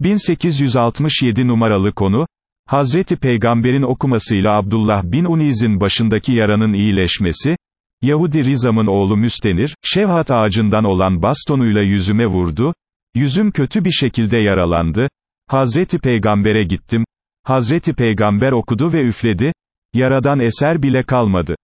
1867 numaralı konu, Hazreti Peygamber'in okumasıyla Abdullah bin Uniz'in başındaki yaranın iyileşmesi, Yahudi Rizam'ın oğlu Müstenir, şevhat ağacından olan bastonuyla yüzüme vurdu, yüzüm kötü bir şekilde yaralandı, Hazreti Peygamber'e gittim, Hazreti Peygamber okudu ve üfledi, yaradan eser bile kalmadı.